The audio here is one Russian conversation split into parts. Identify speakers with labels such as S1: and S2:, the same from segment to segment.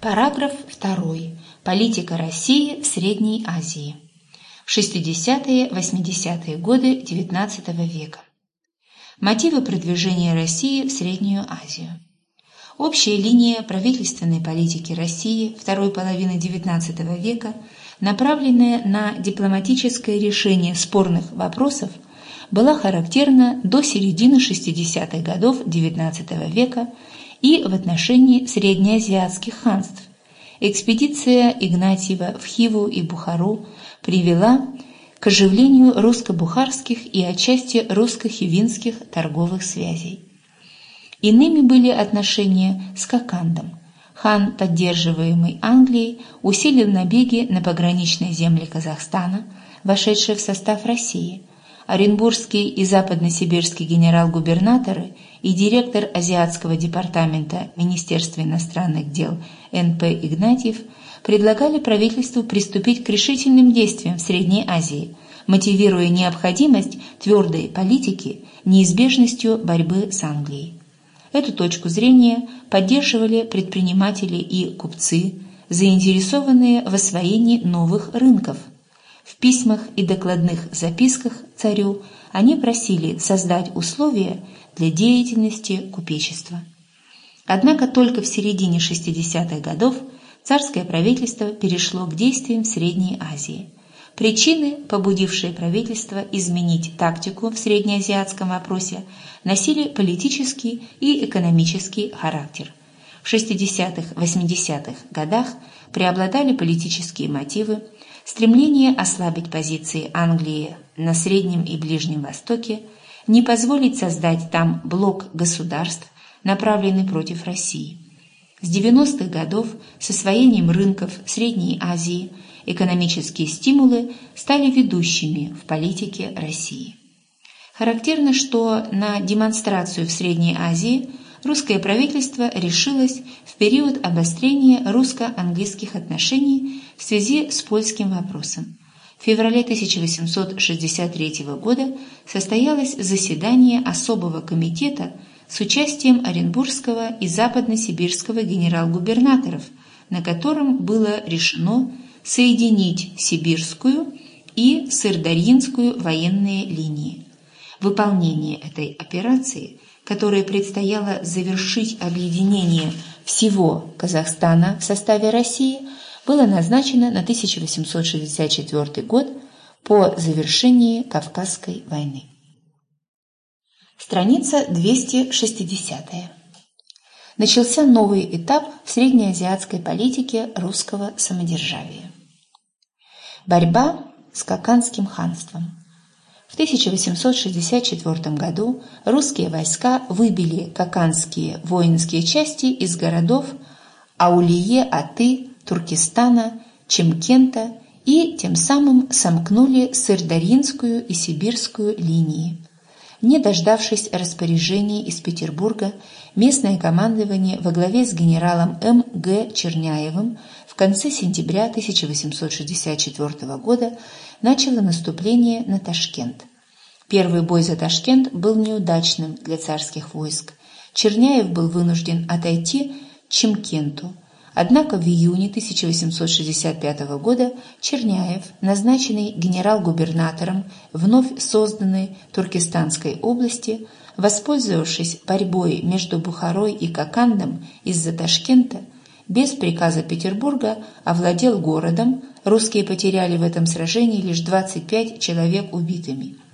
S1: Параграф 2. Политика России в Средней Азии. 60-80-е годы XIX века. Мотивы продвижения России в Среднюю Азию. Общая линия правительственной политики России второй половины XIX века, направленная на дипломатическое решение спорных вопросов, была характерна до середины 60-х годов XIX века и в отношении среднеазиатских ханств. Экспедиция Игнатьева в Хиву и Бухару привела к оживлению русско-бухарских и отчасти русско-хивинских торговых связей. Иными были отношения с Кокандом. Хан, поддерживаемый Англией, усилил набеги на пограничные земли Казахстана, вошедшие в состав России. Оренбургский и западносибирский генерал-губернаторы и директор Азиатского департамента Министерства иностранных дел Н.П. Игнатьев предлагали правительству приступить к решительным действиям в Средней Азии, мотивируя необходимость твердой политики неизбежностью борьбы с Англией. Эту точку зрения поддерживали предприниматели и купцы, заинтересованные в освоении новых рынков. В письмах и докладных записках царю они просили создать условия для деятельности купечества. Однако только в середине 60-х годов царское правительство перешло к действиям в Средней Азии – Причины, побудившие правительство изменить тактику в среднеазиатском вопросе, носили политический и экономический характер. В 60-80-х годах преобладали политические мотивы, стремление ослабить позиции Англии на Среднем и Ближнем Востоке, не позволить создать там блок государств, направленный против России. С 90-х годов с освоением рынков Средней Азии – экономические стимулы стали ведущими в политике России. Характерно, что на демонстрацию в Средней Азии русское правительство решилось в период обострения русско-английских отношений в связи с польским вопросом. В феврале 1863 года состоялось заседание особого комитета с участием Оренбургского и Западно-Сибирского генерал-губернаторов, на котором было решено соединить Сибирскую и Сырдарьинскую военные линии. Выполнение этой операции, которой предстояло завершить объединение всего Казахстана в составе России, было назначено на 1864 год по завершении Кавказской войны. Страница 260 начался новый этап в среднеазиатской политике русского самодержавия. Борьба с Каканским ханством. В 1864 году русские войска выбили каканские воинские части из городов Аулие-Аты, Туркестана, Чемкента и тем самым сомкнули Сырдаринскую и Сибирскую линии. Не дождавшись распоряжений из Петербурга, местное командование во главе с генералом М. Г. Черняевым в конце сентября 1864 года начало наступление на Ташкент. Первый бой за Ташкент был неудачным для царских войск. Черняев был вынужден отойти Чемкенту – Однако в июне 1865 года Черняев, назначенный генерал-губернатором вновь созданной Туркестанской области, воспользовавшись борьбой между Бухарой и Кокандом из-за Ташкента, без приказа Петербурга овладел городом, русские потеряли в этом сражении лишь 25 человек убитыми –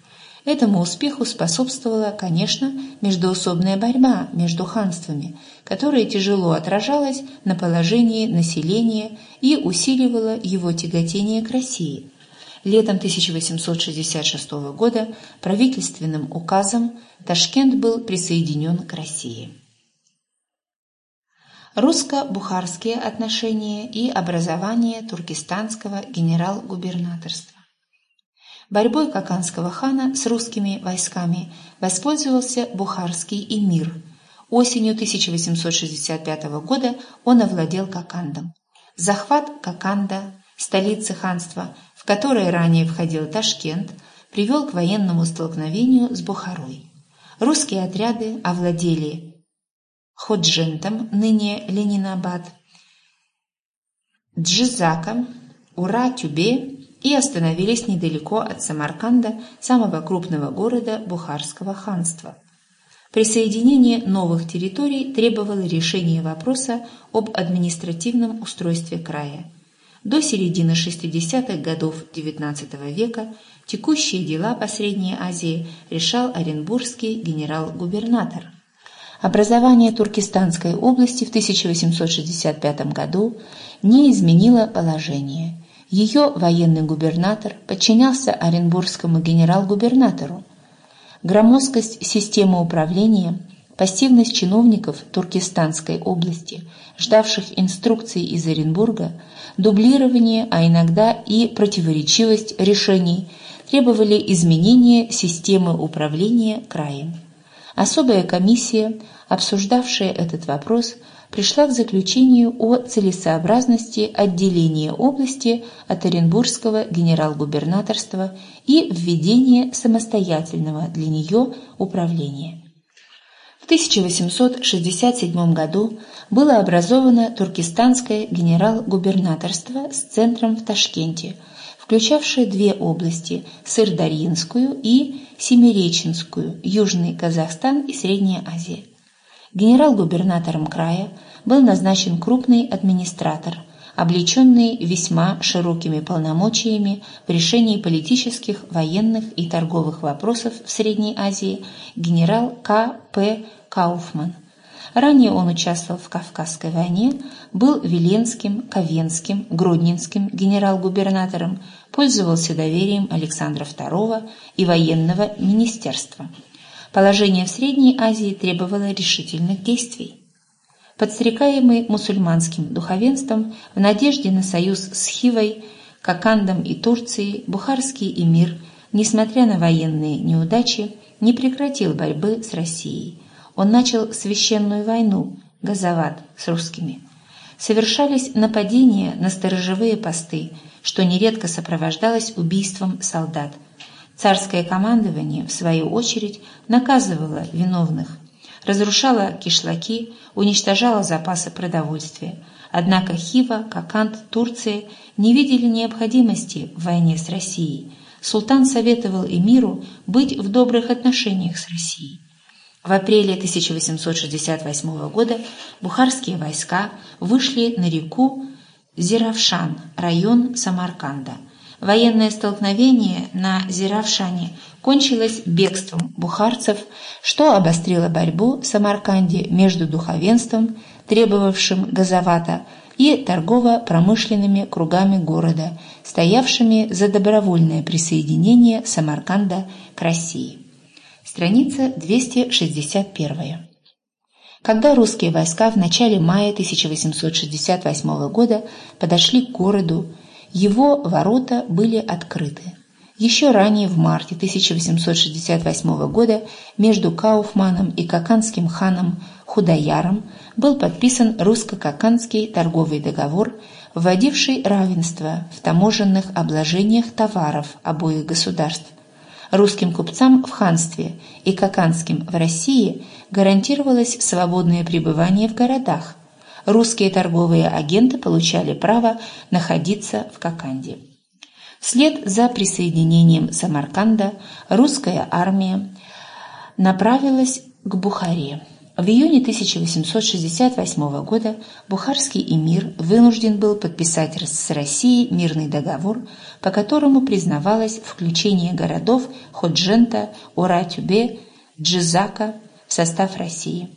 S1: Этому успеху способствовала, конечно, междоусобная борьба между ханствами, которая тяжело отражалась на положении населения и усиливала его тяготение к России. Летом 1866 года правительственным указом Ташкент был присоединен к России. Русско-бухарские отношения и образование туркестанского генерал-губернаторства. Борьбой Каканского хана с русскими войсками воспользовался бухарский эмир. Осенью 1865 года он овладел Какандом. Захват Каканда, столицы ханства, в которое ранее входил Ташкент, привел к военному столкновению с Бухарой. Русские отряды овладели Ходжентом, ныне Ленинабад, Джизака, Ура-Тюбе и остановились недалеко от Самарканда, самого крупного города Бухарского ханства. Присоединение новых территорий требовало решения вопроса об административном устройстве края. До середины 60-х годов XIX века текущие дела по Средней Азии решал Оренбургский генерал-губернатор. Образование Туркестанской области в 1865 году не изменило положение. Ее военный губернатор подчинялся Оренбургскому генерал-губернатору. Громоздкость системы управления, пассивность чиновников Туркестанской области, ждавших инструкций из Оренбурга, дублирование, а иногда и противоречивость решений требовали изменения системы управления краем. Особая комиссия, обсуждавшая этот вопрос, пришла к заключению о целесообразности отделения области от Оренбургского генерал-губернаторства и введения самостоятельного для нее управления. В 1867 году было образовано Туркестанское генерал-губернаторство с центром в Ташкенте, включавшее две области – Сырдарьинскую и Семиреченскую, Южный Казахстан и Средняя Азия. Генерал-губернатором края был назначен крупный администратор, облеченный весьма широкими полномочиями в решении политических, военных и торговых вопросов в Средней Азии генерал К. П. Кауфман. Ранее он участвовал в Кавказской войне, был Веленским, Ковенским, Гродненским генерал-губернатором, пользовался доверием Александра II и военного министерства. Положение в Средней Азии требовало решительных действий. Подстрекаемый мусульманским духовенством в надежде на союз с Хивой, Кокандом и Турцией, бухарский эмир, несмотря на военные неудачи, не прекратил борьбы с Россией. Он начал священную войну, Газават, с русскими. Совершались нападения на сторожевые посты, что нередко сопровождалось убийством солдат. Царское командование, в свою очередь, наказывало виновных, разрушало кишлаки, уничтожало запасы продовольствия. Однако Хива, Кокант, Турция не видели необходимости в войне с Россией. Султан советовал эмиру быть в добрых отношениях с Россией. В апреле 1868 года бухарские войска вышли на реку Зиравшан, район Самарканда. Военное столкновение на Зиравшане кончилось бегством бухарцев, что обострило борьбу в Самарканде между духовенством, требовавшим газовата, и торгово-промышленными кругами города, стоявшими за добровольное присоединение Самарканда к России. Страница 261. Когда русские войска в начале мая 1868 года подошли к городу, его ворота были открыты. Еще ранее, в марте 1868 года, между Кауфманом и Каканским ханом Худаяром был подписан русско-каканский торговый договор, вводивший равенство в таможенных обложениях товаров обоих государств русским купцам в ханстве и каканским в России гарантировалось свободное пребывание в городах. Русские торговые агенты получали право находиться в Коканде. Вслед за присоединением Самарканда русская армия направилась к Бухаре. В июне 1868 года бухарский эмир вынужден был подписать с Россией мирный договор, по которому признавалось включение городов Ходжента, Уратюбе, Джизака в состав России.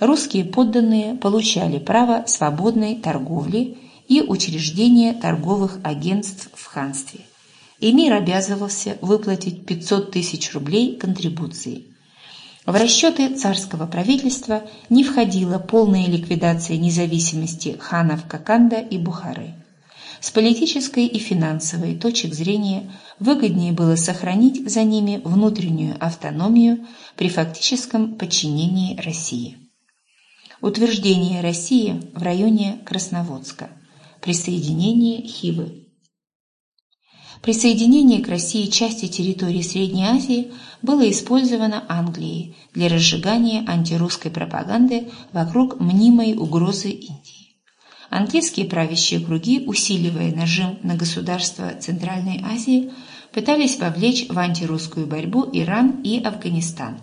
S1: Русские подданные получали право свободной торговли и учреждения торговых агентств ханстве. Эмир обязывался выплатить 500 тысяч рублей контрибуции. В расчеты царского правительства не входила полная ликвидация независимости ханов Коканда и Бухары. С политической и финансовой точек зрения выгоднее было сохранить за ними внутреннюю автономию при фактическом подчинении России. Утверждение России в районе Красноводска. Присоединение Хивы. Присоединение к России части территории Средней Азии было использовано Англией для разжигания антирусской пропаганды вокруг мнимой угрозы Индии. английские правящие круги, усиливая нажим на государства Центральной Азии, пытались вовлечь в антирусскую борьбу Иран и Афганистан.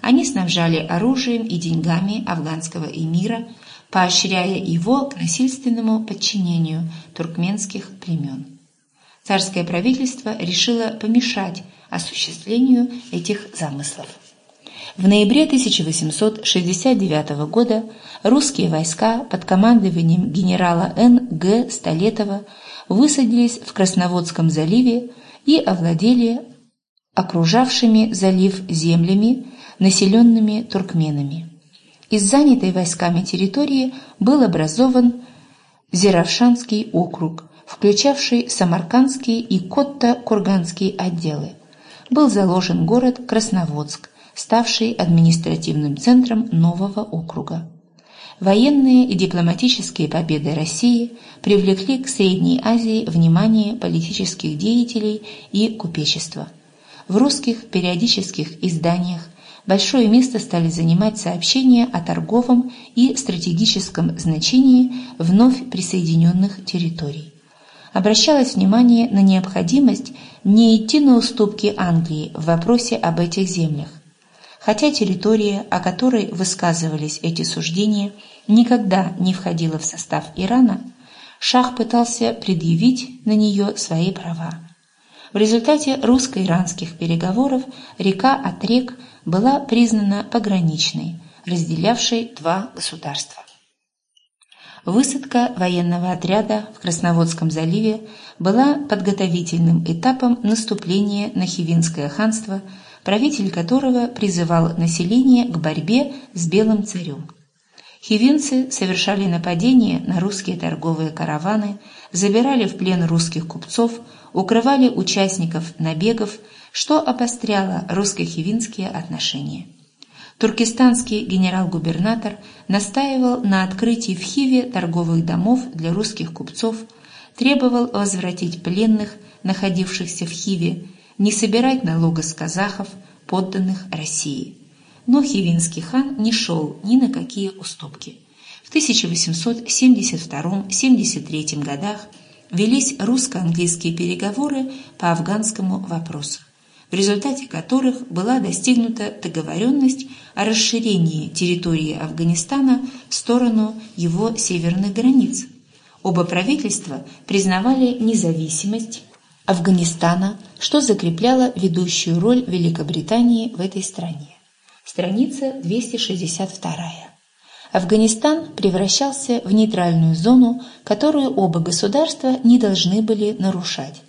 S1: Они снабжали оружием и деньгами афганского эмира, поощряя его к насильственному подчинению туркменских племен. Царское правительство решило помешать осуществлению этих замыслов. В ноябре 1869 года русские войска под командованием генерала Н. Г. Столетова высадились в Красноводском заливе и овладели окружавшими залив землями, населенными туркменами. Из занятой войсками территории был образован Зеравшанский округ, включавший Самаркандский и Котто-Курганский отделы. Был заложен город Красноводск, ставший административным центром нового округа. Военные и дипломатические победы России привлекли к Средней Азии внимание политических деятелей и купечества. В русских периодических изданиях большое место стали занимать сообщения о торговом и стратегическом значении вновь присоединенных территорий. Обращалось внимание на необходимость не идти на уступки Англии в вопросе об этих землях, Хотя территория, о которой высказывались эти суждения, никогда не входила в состав Ирана, Шах пытался предъявить на нее свои права. В результате русско-иранских переговоров река Атрек была признана пограничной, разделявшей два государства. Высадка военного отряда в Красноводском заливе была подготовительным этапом наступления на Хивинское ханство – правитель которого призывал население к борьбе с белым царем. Хивинцы совершали нападения на русские торговые караваны, забирали в плен русских купцов, укрывали участников набегов, что обостряло русско-хивинские отношения. Туркестанский генерал-губернатор настаивал на открытии в Хиве торговых домов для русских купцов, требовал возвратить пленных, находившихся в Хиве, не собирать налога с казахов, подданных России. Но Хивинский хан не шел ни на какие уступки. В 1872-73 годах велись русско-английские переговоры по афганскому вопросу, в результате которых была достигнута договоренность о расширении территории Афганистана в сторону его северных границ. Оба правительства признавали независимость Афганистана, что закрепляло ведущую роль Великобритании в этой стране. Страница 262. Афганистан превращался в нейтральную зону, которую оба государства не должны были нарушать.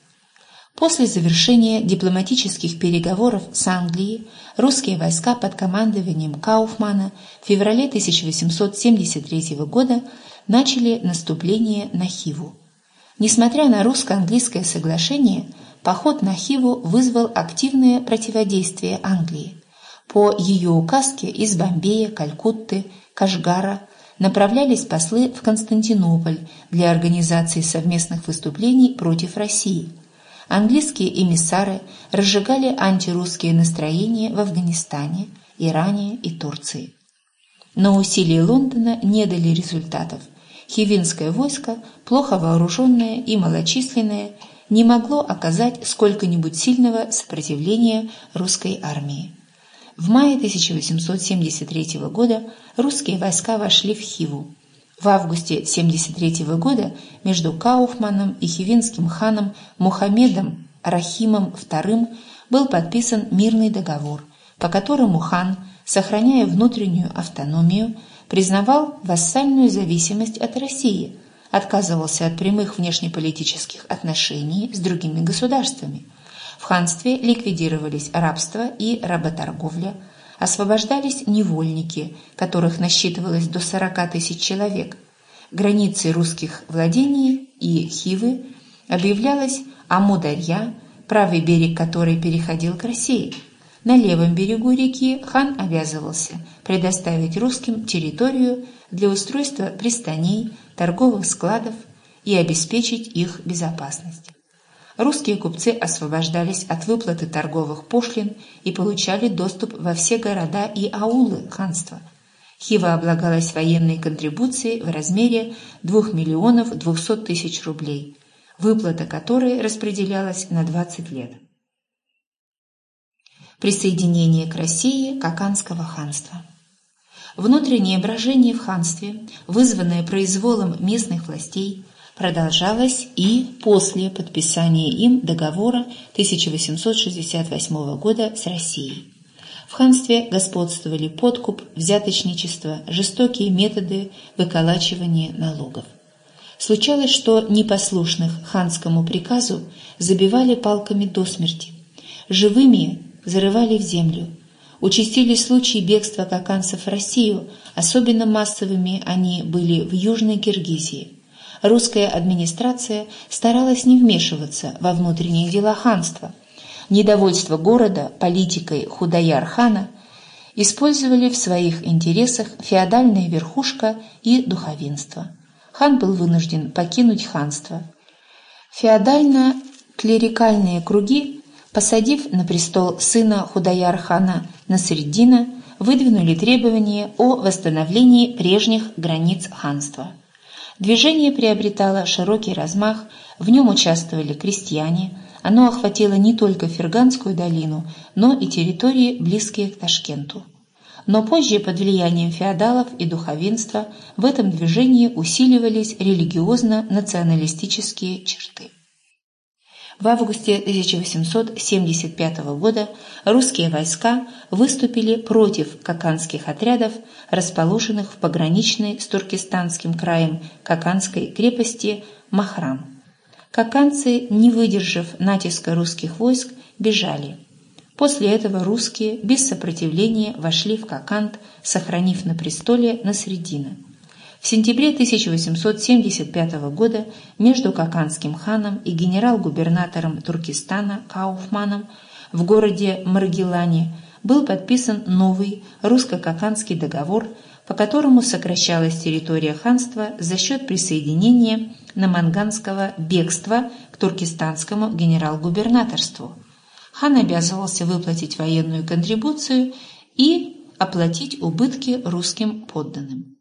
S1: После завершения дипломатических переговоров с Англией русские войска под командованием Кауфмана в феврале 1873 года начали наступление на Хиву. Несмотря на русско-английское соглашение, поход на Хиву вызвал активное противодействие Англии. По ее указке из Бомбея, Калькутты, Кашгара направлялись послы в Константинополь для организации совместных выступлений против России. Английские эмиссары разжигали антирусские настроения в Афганистане, Иране и Турции. Но усилия Лондона не дали результатов – хивинское войско, плохо вооруженное и малочисленное, не могло оказать сколько-нибудь сильного сопротивления русской армии. В мае 1873 года русские войска вошли в Хиву. В августе 1973 года между Кауфманом и хивинским ханом Мухаммедом Рахимом II был подписан мирный договор, по которому хан, сохраняя внутреннюю автономию, признавал вассальную зависимость от России, отказывался от прямых внешнеполитических отношений с другими государствами. В ханстве ликвидировались рабство и работорговля, освобождались невольники, которых насчитывалось до 40 тысяч человек. Границей русских владений и Хивы объявлялась Амударья, правый берег которой переходил к России – на левом берегу реки хан обязывался предоставить русским территорию для устройства пристаней, торговых складов и обеспечить их безопасность. Русские купцы освобождались от выплаты торговых пошлин и получали доступ во все города и аулы ханства. Хива облагалась военной контрибуцией в размере 2 миллионов 200 тысяч рублей, выплата которой распределялась на 20 лет. Присоединение к России Каканского ханства Внутреннее брожение в ханстве, вызванное произволом местных властей, продолжалось и после подписания им договора 1868 года с Россией. В ханстве господствовали подкуп, взяточничество, жестокие методы выколачивания налогов. Случалось, что непослушных ханскому приказу забивали палками до смерти, живыми зарывали в землю. Участились случаи бегства каканцев в Россию, особенно массовыми они были в Южной Киргизии. Русская администрация старалась не вмешиваться во внутренние дела ханства – недовольство города политикой Худаяр-хана использовали в своих интересах феодальная верхушка и духовенство. Хан был вынужден покинуть ханство. Феодально-клерикальные круги, посадив на престол сына Худаяр-хана Насреддина, выдвинули требования о восстановлении прежних границ ханства. Движение приобретало широкий размах, в нем участвовали крестьяне, оно охватило не только Ферганскую долину, но и территории, близкие к Ташкенту. Но позже под влиянием феодалов и духовенства в этом движении усиливались религиозно-националистические черты. В августе 1875 года русские войска выступили против каканских отрядов, расположенных в пограничной с Туркестанским краем Каканской крепости Махрам. Каканцы, не выдержав натиска русских войск, бежали. После этого русские без сопротивления вошли в Какант, сохранив на престоле Насреддина. В сентябре 1875 года между Каканским ханом и генерал-губернатором Туркестана Кауфманом в городе Маргелане был подписан новый русско-каканский договор, по которому сокращалась территория ханства за счет присоединения наманганского бегства к туркестанскому генерал-губернаторству. Хан обязывался выплатить военную контрибуцию и оплатить убытки русским подданным.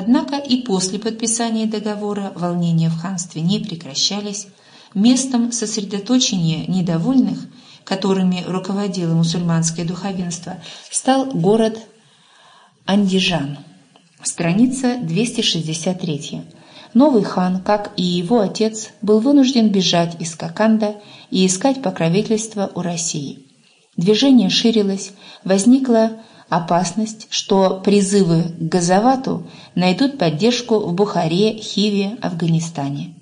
S1: Однако и после подписания договора волнения в ханстве не прекращались, местом сосредоточения недовольных, которыми руководило мусульманское духовенство, стал город Андижан. Страница 263. Новый хан, как и его отец, был вынужден бежать из Коканда и искать покровительство у России. Движение ширилось, возникла опасность, что призывы к Газавату найдут поддержку в Бухаре, Хиве, Афганистане.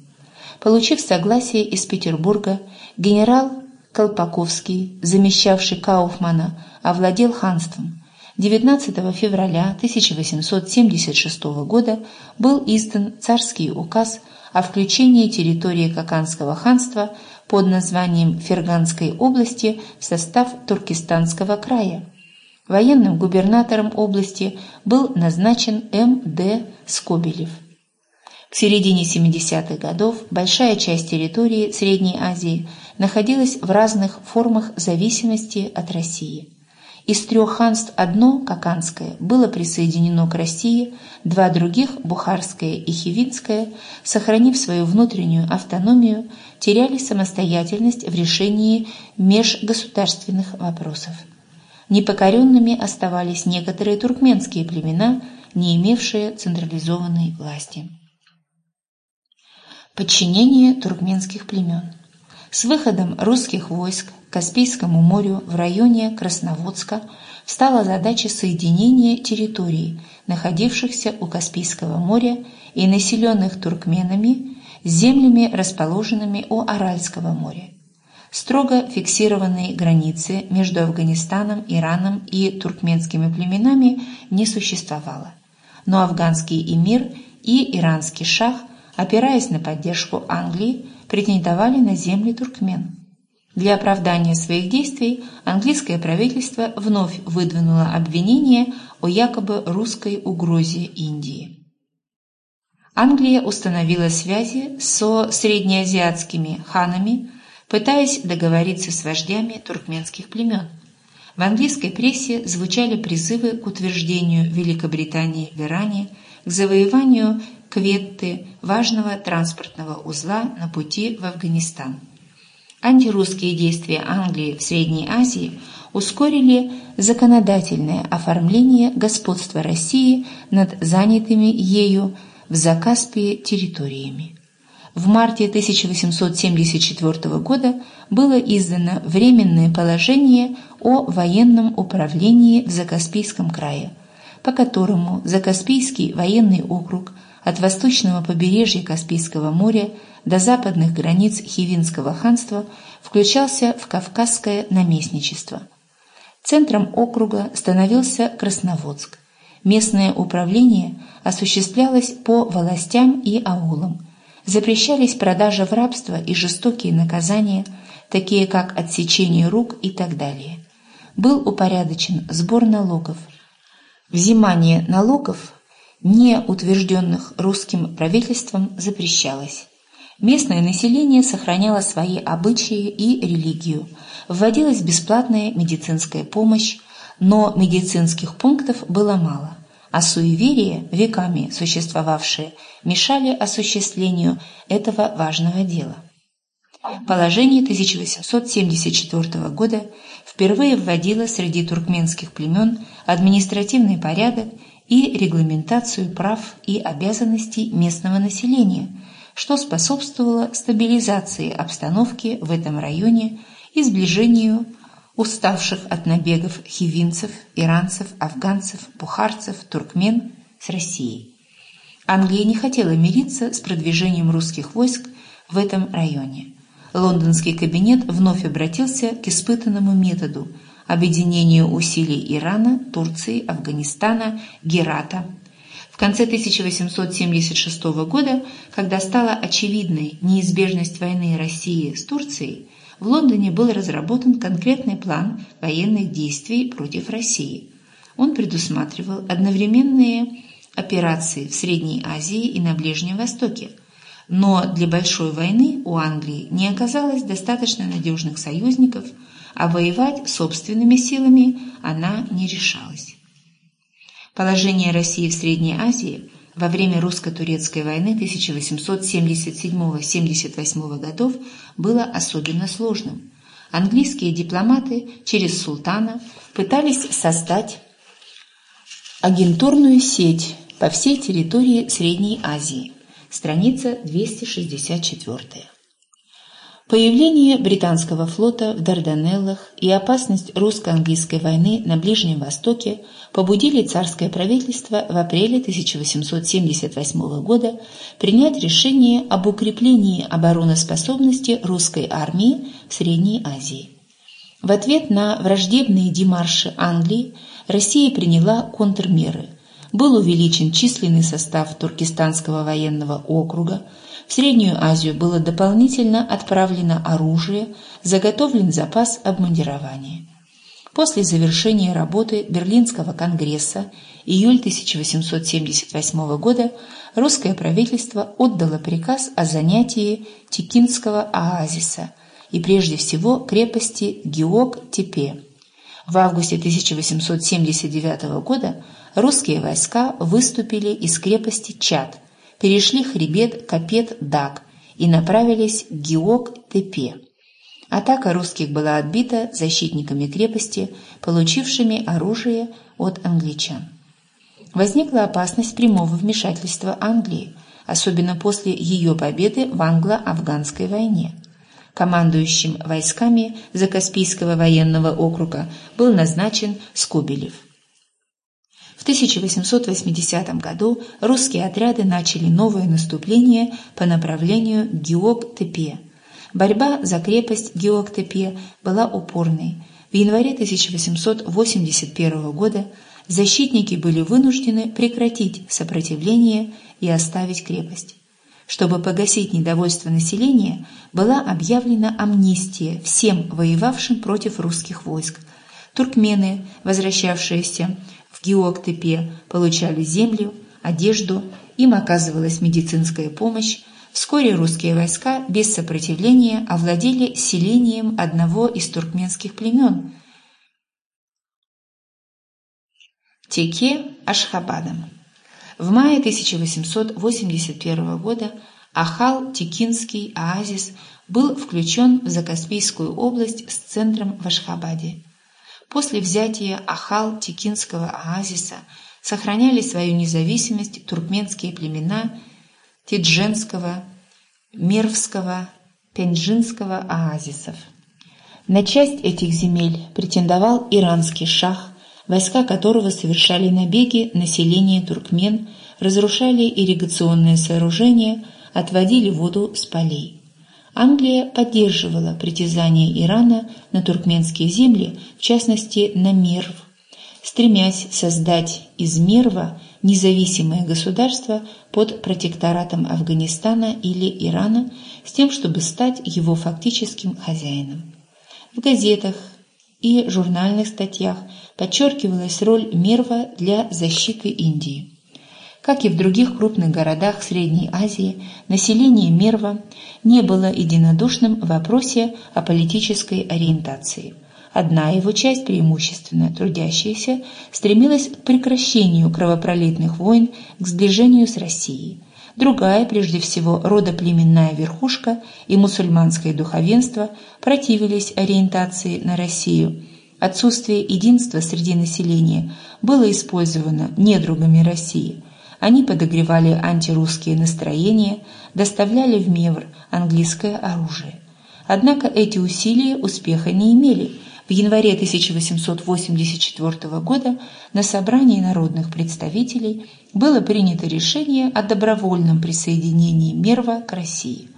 S1: Получив согласие из Петербурга, генерал Колпаковский, замещавший Кауфмана, овладел ханством – 19 февраля 1876 года был издан царский указ о включении территории Каканского ханства под названием Ферганской области в состав Туркестанского края. Военным губернатором области был назначен М.Д. Скобелев. К середине 70-х годов большая часть территории Средней Азии находилась в разных формах зависимости от России. Из трех ханств одно, Каканское, было присоединено к России, два других, Бухарское и Хивинское, сохранив свою внутреннюю автономию, теряли самостоятельность в решении межгосударственных вопросов. Непокоренными оставались некоторые туркменские племена, не имевшие централизованной власти. Подчинение туркменских племен С выходом русских войск Каспийскому морю в районе Красноводска встала задача соединения территорий, находившихся у Каспийского моря и населенных туркменами, с землями, расположенными у Аральского моря. Строго фиксированной границы между Афганистаном, Ираном и туркменскими племенами не существовало. Но афганский эмир и иранский шах, опираясь на поддержку Англии, претендовали на земли туркмен. Для оправдания своих действий английское правительство вновь выдвинуло обвинение о якобы русской угрозе Индии. Англия установила связи со среднеазиатскими ханами, пытаясь договориться с вождями туркменских племен. В английской прессе звучали призывы к утверждению Великобритании в Иране, к завоеванию Кветты, важного транспортного узла на пути в Афганистан. Антирусские действия Англии в Средней Азии ускорили законодательное оформление господства России над занятыми ею в Закаспии территориями. В марте 1874 года было издано Временное положение о военном управлении в Закаспийском крае, по которому Закаспийский военный округ от восточного побережья Каспийского моря до западных границ Хивинского ханства включался в Кавказское наместничество. Центром округа становился Красноводск. Местное управление осуществлялось по властям и аулам. Запрещались продажа в рабство и жестокие наказания, такие как отсечение рук и так далее был упорядочен сбор налогов. Взимание налогов, не утвержденных русским правительством, запрещалось. Местное население сохраняло свои обычаи и религию, вводилась бесплатная медицинская помощь, но медицинских пунктов было мало, а суеверия, веками существовавшие, мешали осуществлению этого важного дела. Положение 1874 года впервые вводило среди туркменских племен административный порядок и регламентацию прав и обязанностей местного населения, что способствовало стабилизации обстановки в этом районе и сближению уставших от набегов хивинцев, иранцев, афганцев, бухарцев, туркмен с Россией. Англия не хотела мириться с продвижением русских войск в этом районе. Лондонский кабинет вновь обратился к испытанному методу – объединению усилий Ирана, Турции, Афганистана, Герата. В конце 1876 года, когда стала очевидной неизбежность войны России с Турцией, в Лондоне был разработан конкретный план военных действий против России. Он предусматривал одновременные операции в Средней Азии и на Ближнем Востоке – но для большой войны у Англии не оказалось достаточно надежных союзников, а воевать собственными силами она не решалась. Положение России в Средней Азии во время русско-турецкой войны 1877-78 годов было особенно сложным. Английские дипломаты через султана пытались создать агентурную сеть по всей территории Средней Азии, страница 264. Появление британского флота в Дарданеллах и опасность русско-английской войны на Ближнем Востоке побудили царское правительство в апреле 1878 года принять решение об укреплении обороноспособности русской армии в Средней Азии. В ответ на враждебные демарши Англии Россия приняла контрмеры – был увеличен численный состав Туркестанского военного округа, в Среднюю Азию было дополнительно отправлено оружие, заготовлен запас обмундирования. После завершения работы Берлинского конгресса июль 1878 года русское правительство отдало приказ о занятии Текинского оазиса и прежде всего крепости Геок-Тепе. В августе 1879 года русские войска выступили из крепости Чад, перешли хребет Капет-Даг и направились к Геок-Тепе. Атака русских была отбита защитниками крепости, получившими оружие от англичан. Возникла опасность прямого вмешательства Англии, особенно после ее победы в англо-афганской войне. Командующим войсками Закаспийского военного округа был назначен Скобелев. 1880 году русские отряды начали новое наступление по направлению Геок-Тепе. Борьба за крепость Геок-Тепе была упорной. В январе 1881 года защитники были вынуждены прекратить сопротивление и оставить крепость. Чтобы погасить недовольство населения, была объявлена амнистия всем воевавшим против русских войск. Туркмены, возвращавшиеся Геоктепе получали землю, одежду, им оказывалась медицинская помощь. Вскоре русские войска без сопротивления овладели селением одного из туркменских племен. Теке Ашхабадом. В мае 1881 года Ахал-Текинский оазис был включен в Закаспийскую область с центром в Ашхабаде. После взятия Ахал-Текинского оазиса сохраняли свою независимость туркменские племена Тидженского, Мервского, Пенджинского оазисов. На часть этих земель претендовал иранский шах, войска которого совершали набеги населения туркмен, разрушали ирригационные сооружения, отводили воду с полей. Англия поддерживала притязание Ирана на туркменские земли, в частности на Мерв, стремясь создать из Мерва независимое государство под протекторатом Афганистана или Ирана с тем, чтобы стать его фактическим хозяином. В газетах и журнальных статьях подчеркивалась роль Мерва для защиты Индии. Как и в других крупных городах Средней Азии, население Мерва не было единодушным в вопросе о политической ориентации. Одна его часть, преимущественно трудящаяся, стремилась к прекращению кровопролитных войн, к сближению с Россией. Другая, прежде всего, родоплеменная верхушка и мусульманское духовенство противились ориентации на Россию – Отсутствие единства среди населения было использовано недругами России. Они подогревали антирусские настроения, доставляли в Мевр английское оружие. Однако эти усилия успеха не имели. В январе 1884 года на собрании народных представителей было принято решение о добровольном присоединении Мерва к России.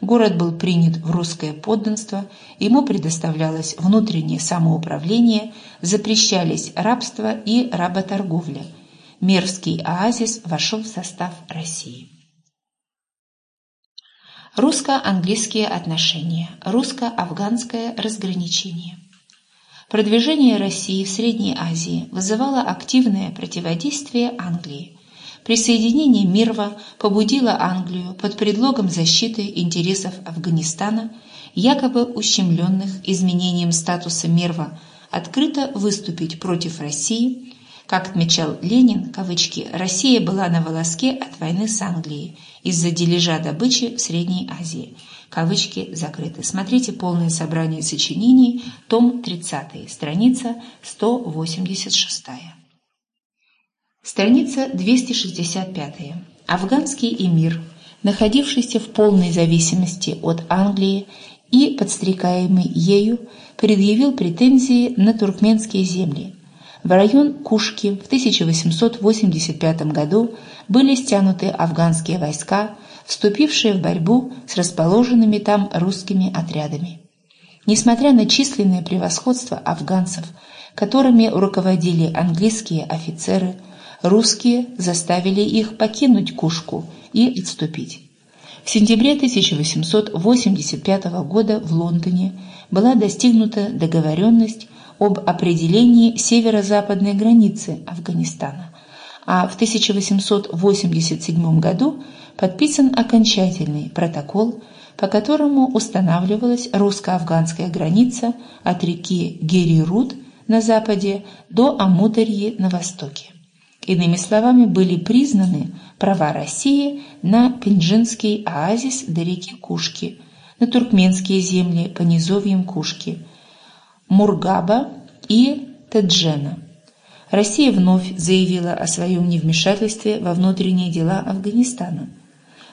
S1: Город был принят в русское подданство, ему предоставлялось внутреннее самоуправление, запрещались рабство и работорговля. Мервский оазис вошел в состав России. Русско-английские отношения, русско-афганское разграничение. Продвижение России в Средней Азии вызывало активное противодействие Англии. Присоединение Мирва побудило Англию под предлогом защиты интересов Афганистана, якобы ущемленных изменением статуса Мирва, открыто выступить против России. Как отмечал Ленин, кавычки, «Россия была на волоске от войны с Англией из-за дележа добычи в Средней Азии». Кавычки закрыты. Смотрите полное собрание сочинений, том 30, страница 186. Страница 265. Афганский эмир, находившийся в полной зависимости от Англии и подстрекаемый ею, предъявил претензии на туркменские земли. В район Кушки в 1885 году были стянуты афганские войска, вступившие в борьбу с расположенными там русскими отрядами. Несмотря на численное превосходство афганцев, которыми руководили английские офицеры – русские заставили их покинуть Кушку и отступить. В сентябре 1885 года в Лондоне была достигнута договоренность об определении северо-западной границы Афганистана, а в 1887 году подписан окончательный протокол, по которому устанавливалась русско-афганская граница от реки Герирут на западе до Амударьи на востоке. Иными словами, были признаны права России на Пенджинский оазис до реки Кушки, на туркменские земли по низовьям Кушки, Мургаба и Теджена. Россия вновь заявила о своем невмешательстве во внутренние дела Афганистана.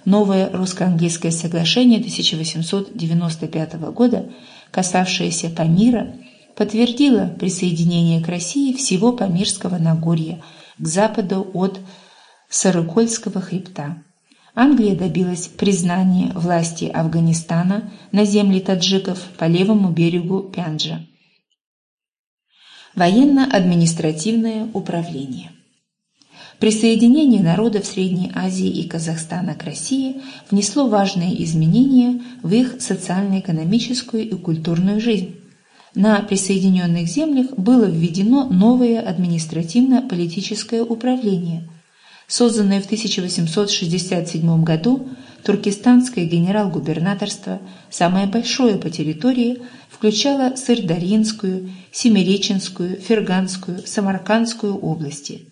S1: Новое русско-английское соглашение 1895 года, касавшееся Памира, подтвердило присоединение к России всего Памирского Нагорья – к западу от Сарыкольского хребта. Англия добилась признания власти Афганистана на земле таджиков по левому берегу Пянджа. Военно-административное управление Присоединение народов Средней Азии и Казахстана к России внесло важные изменения в их социально-экономическую и культурную жизнь. На присоединенных землях было введено новое административно-политическое управление. Созданное в 1867 году Туркестанское генерал-губернаторство, самое большое по территории, включало Сырдаринскую, Семиреченскую, Ферганскую, Самаркандскую области –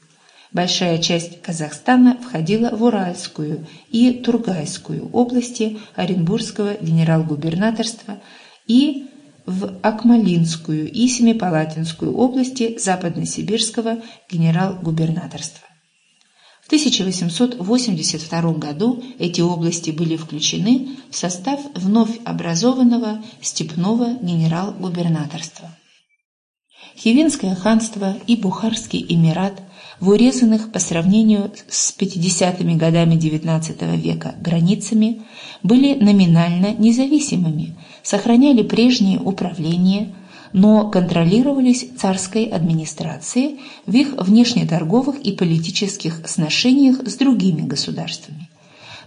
S1: Большая часть Казахстана входила в Уральскую и Тургайскую области Оренбургского генерал-губернаторства и в Акмалинскую и Семипалатинскую области Западносибирского генерал-губернаторства. В 1882 году эти области были включены в состав вновь образованного степного генерал-губернаторства. Хивинское ханство и Бухарский эмират в урезанных по сравнению с 50-ми годами XIX века границами были номинально независимыми, сохраняли прежнее управление, но контролировались царской администрацией в их внешнеторговых и политических сношениях с другими государствами.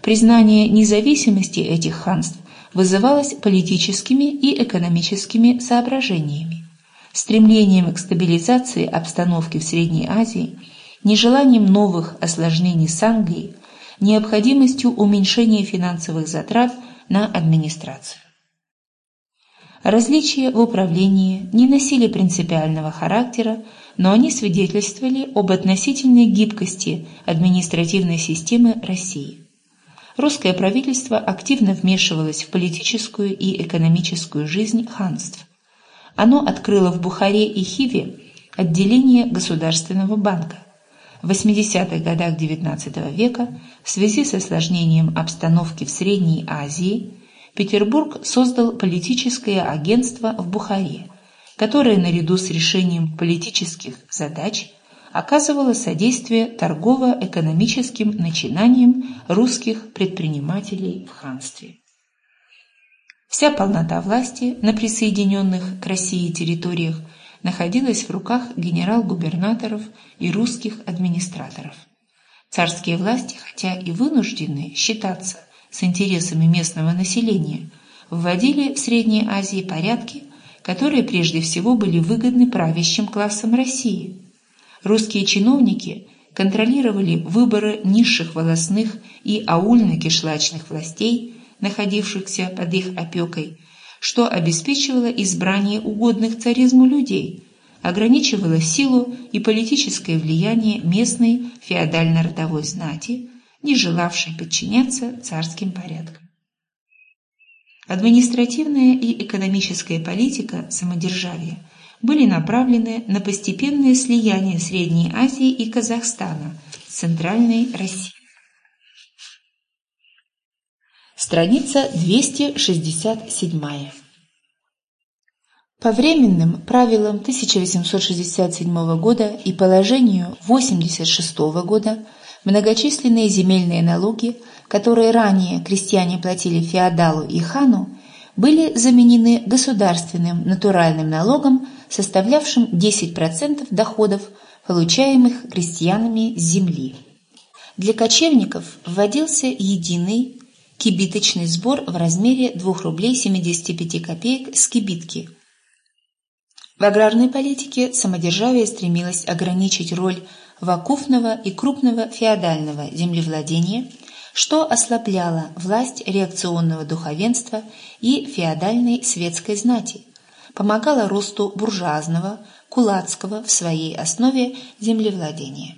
S1: Признание независимости этих ханств вызывалось политическими и экономическими соображениями, стремлением к стабилизации обстановки в Средней Азии, нежеланием новых осложнений с Англией, необходимостью уменьшения финансовых затрат на администрацию. Различия в управлении не носили принципиального характера, но они свидетельствовали об относительной гибкости административной системы России. Русское правительство активно вмешивалось в политическую и экономическую жизнь ханств. Оно открыло в Бухаре и Хиве отделение Государственного банка. В 80-х годах XIX века в связи с осложнением обстановки в Средней Азии – Петербург создал политическое агентство в Бухаре, которое наряду с решением политических задач оказывало содействие торгово-экономическим начинаниям русских предпринимателей в ханстве. Вся полнота власти на присоединенных к России территориях находилась в руках генерал-губернаторов и русских администраторов. Царские власти, хотя и вынуждены считаться с интересами местного населения, вводили в Средней Азии порядки, которые прежде всего были выгодны правящим классам России. Русские чиновники контролировали выборы низших волосных и аульно-кишлачных властей, находившихся под их опекой, что обеспечивало избрание угодных царизму людей, ограничивало силу и политическое влияние местной феодально-родовой знати, не желавшей подчиняться царским порядкам. Административная и экономическая политика самодержавия были направлены на постепенное слияние Средней Азии и Казахстана с Центральной Россией. Страница 267. По временным правилам 1867 года и положению 86 года Многочисленные земельные налоги, которые ранее крестьяне платили феодалу и хану, были заменены государственным натуральным налогом, составлявшим 10% доходов, получаемых крестьянами с земли. Для кочевников вводился единый кибиточный сбор в размере 2 рублей 75 копеек с кибитки. В аграрной политике самодержавие стремилось ограничить роль вакуфного и крупного феодального землевладения, что ослабляло власть реакционного духовенства и феодальной светской знати, помогало росту буржуазного, кулацкого в своей основе землевладения.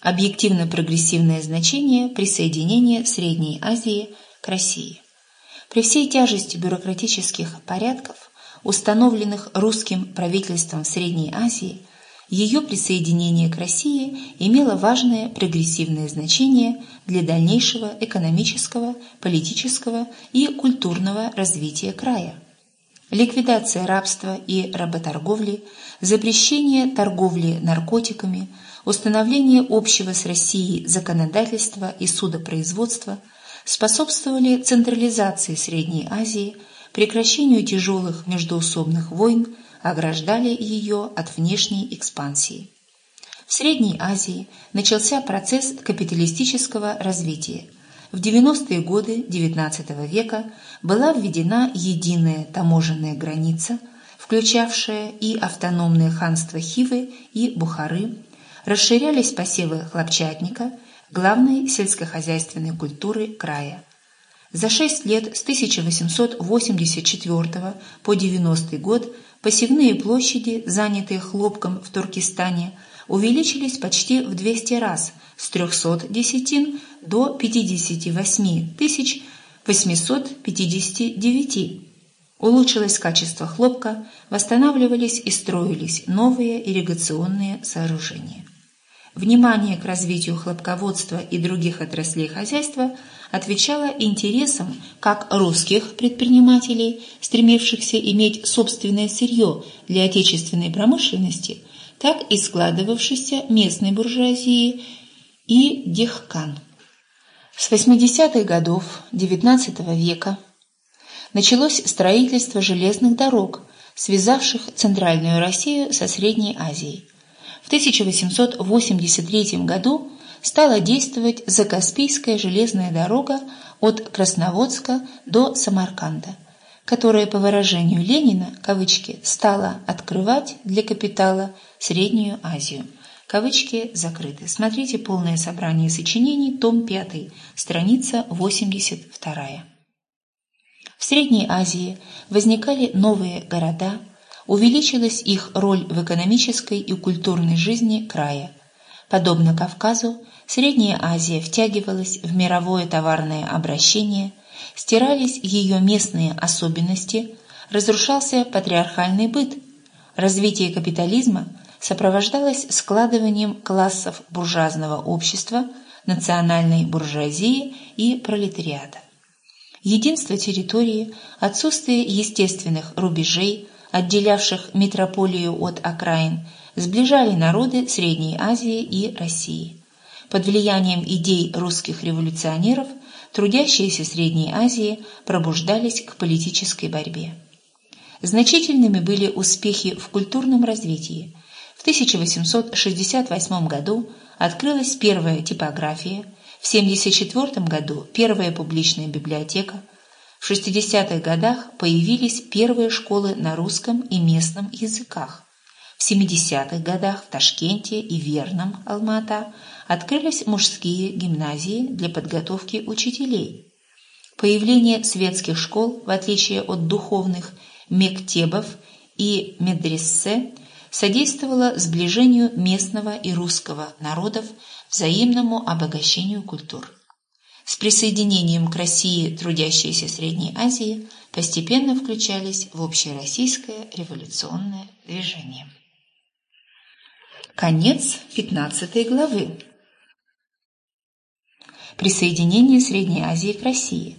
S1: Объективно-прогрессивное значение присоединения Средней Азии к России. При всей тяжести бюрократических порядков, установленных русским правительством в Средней Азии, ее присоединение к России имело важное прогрессивное значение для дальнейшего экономического, политического и культурного развития края. Ликвидация рабства и работорговли, запрещение торговли наркотиками, установление общего с Россией законодательства и судопроизводства способствовали централизации Средней Азии, прекращению тяжелых междоусобных войн, ограждали ее от внешней экспансии. В Средней Азии начался процесс капиталистического развития. В 90-е годы XIX века была введена единая таможенная граница, включавшая и автономные ханства Хивы и Бухары, расширялись посевы хлопчатника, главной сельскохозяйственной культуры края. За шесть лет с 1884 по 90 год Посевные площади, занятые хлопком в Туркестане, увеличились почти в 200 раз с 300 десятин до 58 859. Улучшилось качество хлопка, восстанавливались и строились новые ирригационные сооружения. Внимание к развитию хлопководства и других отраслей хозяйства отвечало интересам как русских предпринимателей, стремившихся иметь собственное сырье для отечественной промышленности, так и складывавшейся местной буржуазии и дехкан. С 80-х годов XIX века началось строительство железных дорог, связавших Центральную Россию со Средней Азией. В 1883 году стала действовать Закаспийская железная дорога от Красноводска до Самарканда, которая, по выражению Ленина, кавычки, стала открывать для капитала Среднюю Азию. Кавычки закрыты. Смотрите полное собрание сочинений, том 5, страница 82. В Средней Азии возникали новые города, увеличилась их роль в экономической и культурной жизни края. Подобно Кавказу, Средняя Азия втягивалась в мировое товарное обращение, стирались ее местные особенности, разрушался патриархальный быт. Развитие капитализма сопровождалось складыванием классов буржуазного общества, национальной буржуазии и пролетариата. Единство территории, отсутствие естественных рубежей, отделявших метрополию от окраин, сближали народы Средней Азии и России. Под влиянием идей русских революционеров трудящиеся Средней Азии пробуждались к политической борьбе. Значительными были успехи в культурном развитии. В 1868 году открылась первая типография, в 1974 году первая публичная библиотека, в 60-х годах появились первые школы на русском и местном языках. В 70-х годах в Ташкенте и Верном, Алмата, открылись мужские гимназии для подготовки учителей. Появление светских школ, в отличие от духовных мектебов и медрессе, содействовало сближению местного и русского народов, взаимному обогащению культур. С присоединением к России трудящиеся Средней Азии постепенно включались в общероссийское революционное движение. Конец 15 главы. Присоединение Средней Азии к России.